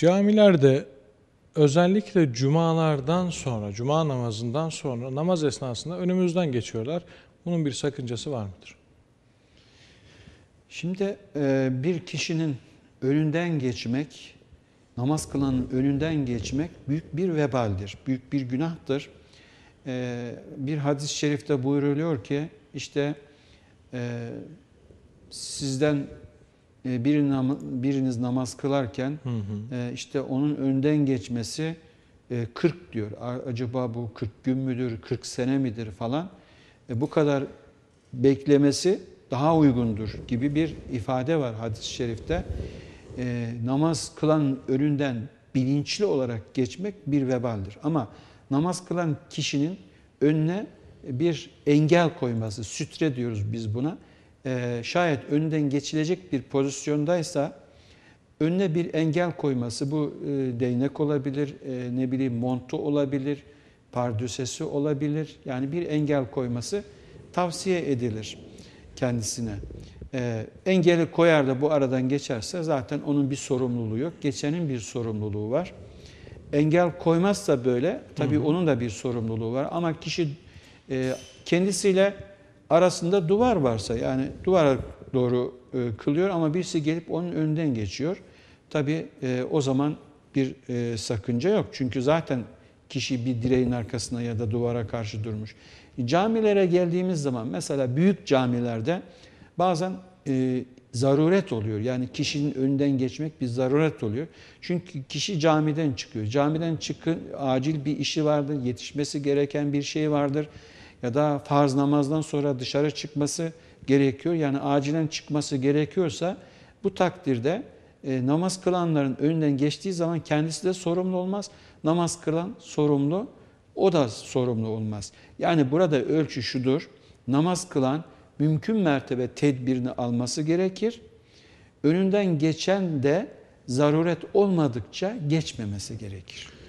Camilerde özellikle cumalardan sonra, cuma namazından sonra namaz esnasında önümüzden geçiyorlar. Bunun bir sakıncası var mıdır? Şimdi e, bir kişinin önünden geçmek, namaz kılanın önünden geçmek büyük bir vebaldir, büyük bir günahtır. E, bir hadis-i şerifte buyuruluyor ki işte e, sizden biriniz namaz kılarken hı hı. işte onun önden geçmesi 40 diyor. Acaba bu 40 gün müdür, 40 sene midir falan. Bu kadar beklemesi daha uygundur gibi bir ifade var hadis-i şerifte. E, namaz kılan önünden bilinçli olarak geçmek bir vebaldir. Ama namaz kılan kişinin önüne bir engel koyması, sütre diyoruz biz buna. E, şayet önünden geçilecek bir pozisyondaysa önüne bir engel koyması, bu e, değnek olabilir, e, ne bileyim montu olabilir, pardüsesi olabilir. Yani bir engel koyması tavsiye edilir kendisine. E, engeli koyar da bu aradan geçerse zaten onun bir sorumluluğu yok. Geçenin bir sorumluluğu var. Engel koymazsa böyle tabii hı hı. onun da bir sorumluluğu var. Ama kişi e, kendisiyle arasında duvar varsa yani duvara doğru e, kılıyor ama birisi gelip onun önünden geçiyor. Tabii e, o zaman bir e, sakınca yok. Çünkü zaten kişi bir direğin arkasına ya da duvara karşı durmuş. Camilere geldiğimiz zaman mesela büyük camilerde bazen e, zaruret oluyor. Yani kişinin önünden geçmek bir zaruret oluyor. Çünkü kişi camiden çıkıyor. Camiden çıkın acil bir işi vardır, yetişmesi gereken bir şey vardır. Ya da farz namazdan sonra dışarı çıkması gerekiyor. Yani acilen çıkması gerekiyorsa bu takdirde e, namaz kılanların önünden geçtiği zaman kendisi de sorumlu olmaz. Namaz kılan sorumlu o da sorumlu olmaz. Yani burada ölçü şudur. Namaz kılan mümkün mertebe tedbirini alması gerekir. Önünden geçen de zaruret olmadıkça geçmemesi gerekir.